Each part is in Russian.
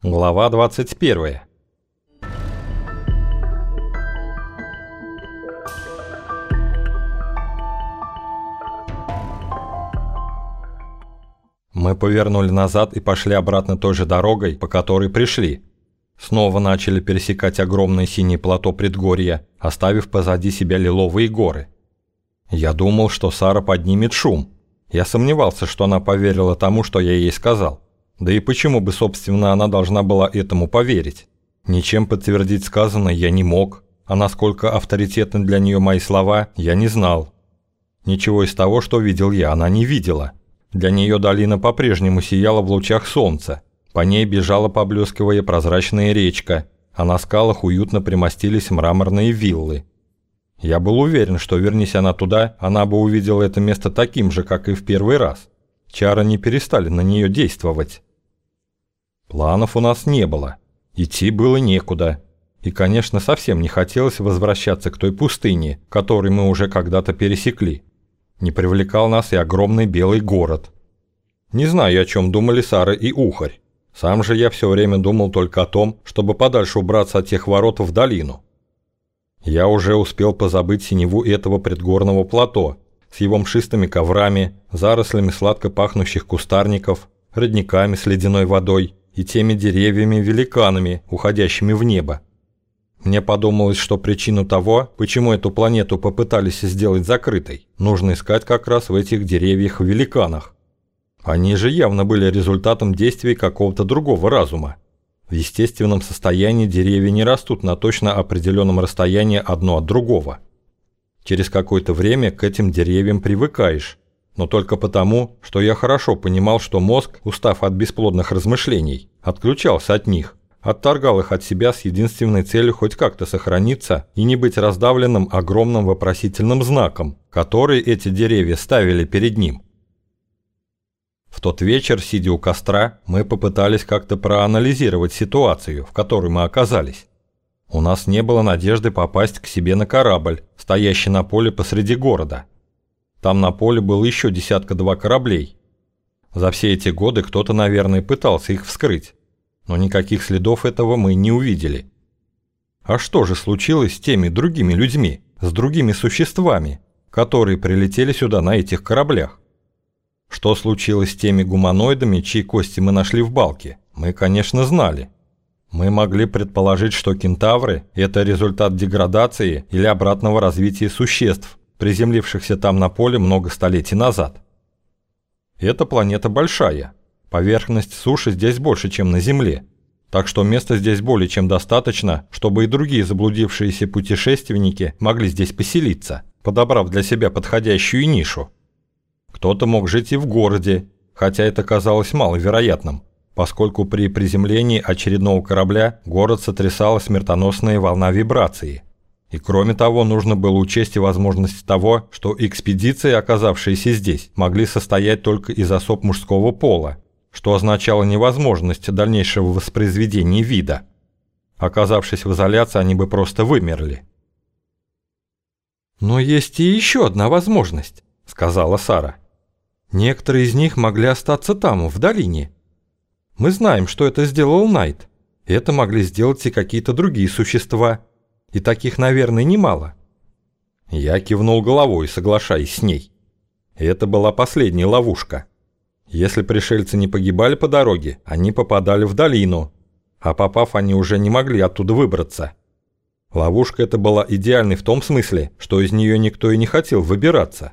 Глава 21. Мы повернули назад и пошли обратно той же дорогой, по которой пришли. Снова начали пересекать огромное синее плато предгорья, оставив позади себя лиловые горы. Я думал, что Сара поднимет шум. Я сомневался, что она поверила тому, что я ей сказал. Да и почему бы, собственно, она должна была этому поверить? Ничем подтвердить сказанное я не мог, а насколько авторитетны для нее мои слова, я не знал. Ничего из того, что видел я, она не видела. Для нее долина по-прежнему сияла в лучах солнца. По ней бежала, поблескивая, прозрачная речка, а на скалах уютно примостились мраморные виллы. Я был уверен, что вернись она туда, она бы увидела это место таким же, как и в первый раз. Чары не перестали на нее действовать. Планов у нас не было. Идти было некуда. И, конечно, совсем не хотелось возвращаться к той пустыне, которую мы уже когда-то пересекли. Не привлекал нас и огромный белый город. Не знаю, о чем думали Сара и Ухарь. Сам же я все время думал только о том, чтобы подальше убраться от тех ворот в долину. Я уже успел позабыть синеву этого предгорного плато с его мшистыми коврами, зарослями сладко пахнущих кустарников, родниками с ледяной водой и теми деревьями-великанами, уходящими в небо. Мне подумалось, что причину того, почему эту планету попытались сделать закрытой, нужно искать как раз в этих деревьях-великанах. Они же явно были результатом действий какого-то другого разума. В естественном состоянии деревья не растут на точно определенном расстоянии одно от другого. Через какое-то время к этим деревьям привыкаешь, но только потому, что я хорошо понимал, что мозг, устав от бесплодных размышлений, отключался от них, отторгал их от себя с единственной целью хоть как-то сохраниться и не быть раздавленным огромным вопросительным знаком, который эти деревья ставили перед ним. В тот вечер, сидя у костра, мы попытались как-то проанализировать ситуацию, в которой мы оказались. У нас не было надежды попасть к себе на корабль, стоящий на поле посреди города – там на поле было еще десятка-два кораблей. За все эти годы кто-то, наверное, пытался их вскрыть, но никаких следов этого мы не увидели. А что же случилось с теми другими людьми, с другими существами, которые прилетели сюда на этих кораблях? Что случилось с теми гуманоидами, чьи кости мы нашли в балке, мы, конечно, знали. Мы могли предположить, что кентавры – это результат деградации или обратного развития существ, приземлившихся там на поле много столетий назад. Эта планета большая. Поверхность суши здесь больше, чем на Земле. Так что места здесь более чем достаточно, чтобы и другие заблудившиеся путешественники могли здесь поселиться, подобрав для себя подходящую нишу. Кто-то мог жить и в городе, хотя это казалось маловероятным, поскольку при приземлении очередного корабля город сотрясала смертоносная волна вибрации – и кроме того, нужно было учесть и возможность того, что экспедиции, оказавшиеся здесь, могли состоять только из особ мужского пола, что означало невозможность дальнейшего воспроизведения вида. Оказавшись в изоляции, они бы просто вымерли. «Но есть и еще одна возможность», — сказала Сара. «Некоторые из них могли остаться там, в долине. Мы знаем, что это сделал Найт. Это могли сделать и какие-то другие существа, и таких, наверное, немало. Я кивнул головой, соглашаясь с ней. Это была последняя ловушка. Если пришельцы не погибали по дороге, они попадали в долину, а попав, они уже не могли оттуда выбраться. Ловушка эта была идеальной в том смысле, что из нее никто и не хотел выбираться.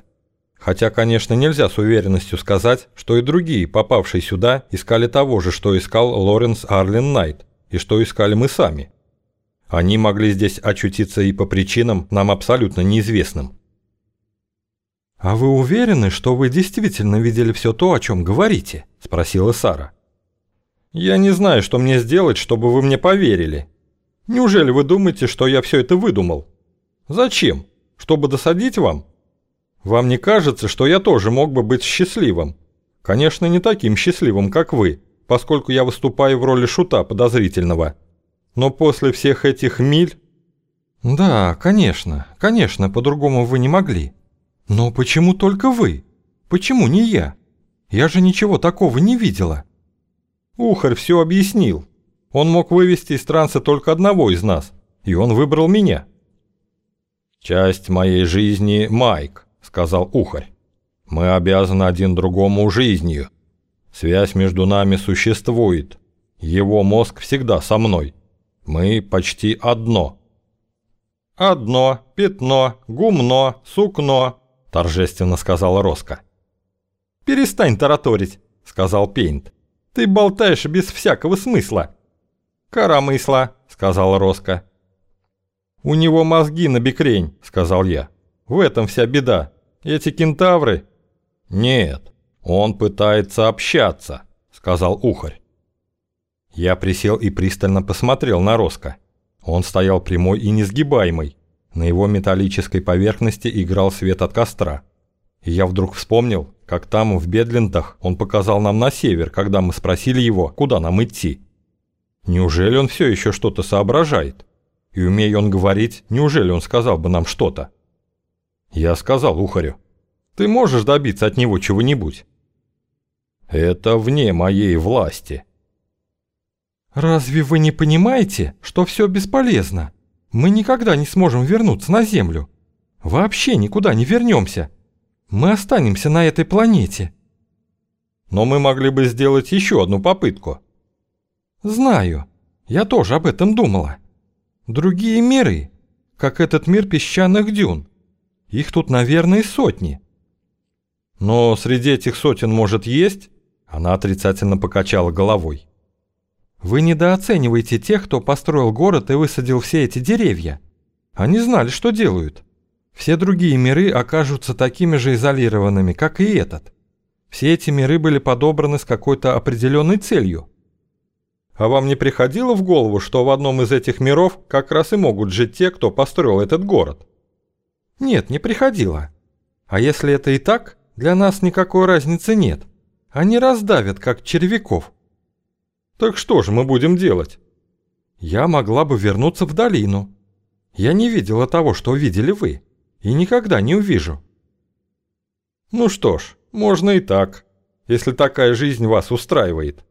Хотя, конечно, нельзя с уверенностью сказать, что и другие, попавшие сюда, искали того же, что искал Лоренс Арлен Найт, и что искали мы сами. Они могли здесь очутиться и по причинам, нам абсолютно неизвестным. «А вы уверены, что вы действительно видели все то, о чем говорите?» – спросила Сара. «Я не знаю, что мне сделать, чтобы вы мне поверили. Неужели вы думаете, что я все это выдумал? Зачем? Чтобы досадить вам? Вам не кажется, что я тоже мог бы быть счастливым? Конечно, не таким счастливым, как вы, поскольку я выступаю в роли шута подозрительного». Но после всех этих миль... Да, конечно, конечно, по-другому вы не могли. Но почему только вы? Почему не я? Я же ничего такого не видела. Ухарь все объяснил. Он мог вывести из транса только одного из нас, и он выбрал меня. «Часть моей жизни – Майк», – сказал Ухарь. «Мы обязаны один другому жизнью. Связь между нами существует. Его мозг всегда со мной. Мы почти одно». «Одно, пятно, гумно, сукно», – торжественно сказала Роско. «Перестань тараторить», – сказал Пейнт. «Ты болтаешь без всякого смысла». «Коромысла», – сказала Роско. «У него мозги на бекрень», – сказал я. «В этом вся беда. Эти кентавры...» «Нет, он пытается общаться», – сказал Ухарь. Я присел и пристально посмотрел на Роско. Он стоял прямой и несгибаемый. На его металлической поверхности играл свет от костра. И я вдруг вспомнил, как там, в Бедлиндах, он показал нам на север, когда мы спросили его, куда нам идти. Неужели он все еще что-то соображает? И умея он говорить, неужели он сказал бы нам что-то? Я сказал Ухарю, ты можешь добиться от него чего-нибудь? Это вне моей власти. «Разве вы не понимаете, что все бесполезно? Мы никогда не сможем вернуться на Землю. Вообще никуда не вернемся. Мы останемся на этой планете». «Но мы могли бы сделать еще одну попытку». «Знаю. Я тоже об этом думала. Другие миры, как этот мир песчаных дюн. Их тут, наверное, сотни». «Но среди этих сотен может есть?» Она отрицательно покачала головой. Вы недооцениваете тех, кто построил город и высадил все эти деревья. Они знали, что делают. Все другие миры окажутся такими же изолированными, как и этот. Все эти миры были подобраны с какой-то определенной целью. А вам не приходило в голову, что в одном из этих миров как раз и могут жить те, кто построил этот город? Нет, не приходило. А если это и так, для нас никакой разницы нет. Они раздавят, как червяков. Так что же мы будем делать? Я могла бы вернуться в долину. Я не видела того, что видели вы. И никогда не увижу. Ну что ж, можно и так, если такая жизнь вас устраивает.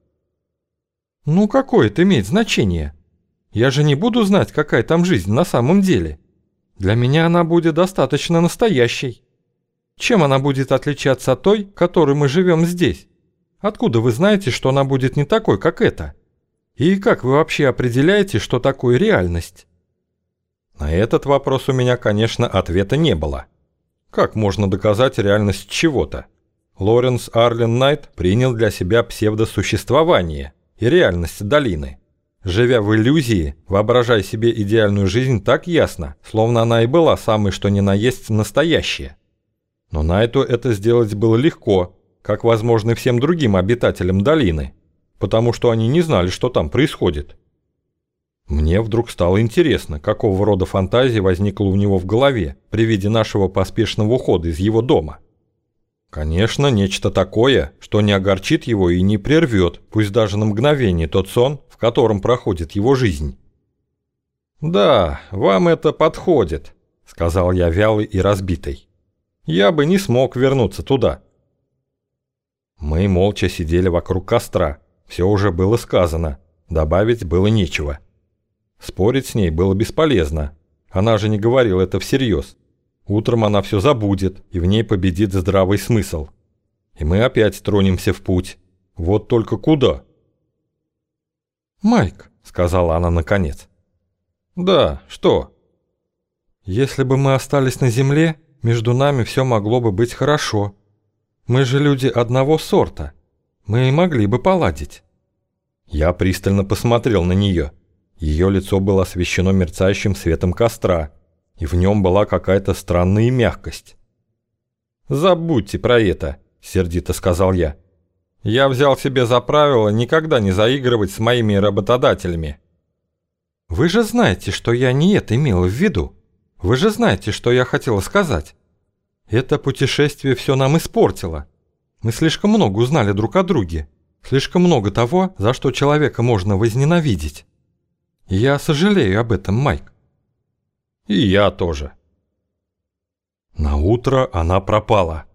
Ну какое это имеет значение? Я же не буду знать, какая там жизнь на самом деле. Для меня она будет достаточно настоящей. Чем она будет отличаться от той, которой мы живем здесь? Откуда вы знаете, что она будет не такой, как эта? И как вы вообще определяете, что такое реальность? На этот вопрос у меня, конечно, ответа не было. Как можно доказать реальность чего-то? Лоренс Арлен Найт принял для себя псевдосуществование и реальность долины. Живя в иллюзии, воображая себе идеальную жизнь так ясно, словно она и была самой что ни на есть настоящая. Но Найту это сделать было легко, как возможно всем другим обитателям долины, потому что они не знали, что там происходит. Мне вдруг стало интересно, какого рода фантазия возникла у него в голове при виде нашего поспешного ухода из его дома. Конечно, нечто такое, что не огорчит его и не прервет, пусть даже на мгновение, тот сон, в котором проходит его жизнь. «Да, вам это подходит», — сказал я вялый и разбитый. «Я бы не смог вернуться туда». Мы молча сидели вокруг костра. Все уже было сказано. Добавить было нечего. Спорить с ней было бесполезно. Она же не говорила это всерьез. Утром она все забудет, и в ней победит здравый смысл. И мы опять тронемся в путь. Вот только куда? «Майк», — сказала она наконец. «Да, что?» «Если бы мы остались на земле, между нами все могло бы быть хорошо», мы же люди одного сорта. Мы могли бы поладить». Я пристально посмотрел на нее. Ее лицо было освещено мерцающим светом костра, и в нем была какая-то странная мягкость. «Забудьте про это», — сердито сказал я. «Я взял себе за правило никогда не заигрывать с моими работодателями». «Вы же знаете, что я не это имел в виду. Вы же знаете, что я хотела сказать». Это путешествие все нам испортило. Мы слишком много узнали друг о друге. Слишком много того, за что человека можно возненавидеть. Я сожалею об этом, Майк. И я тоже. На утро она пропала.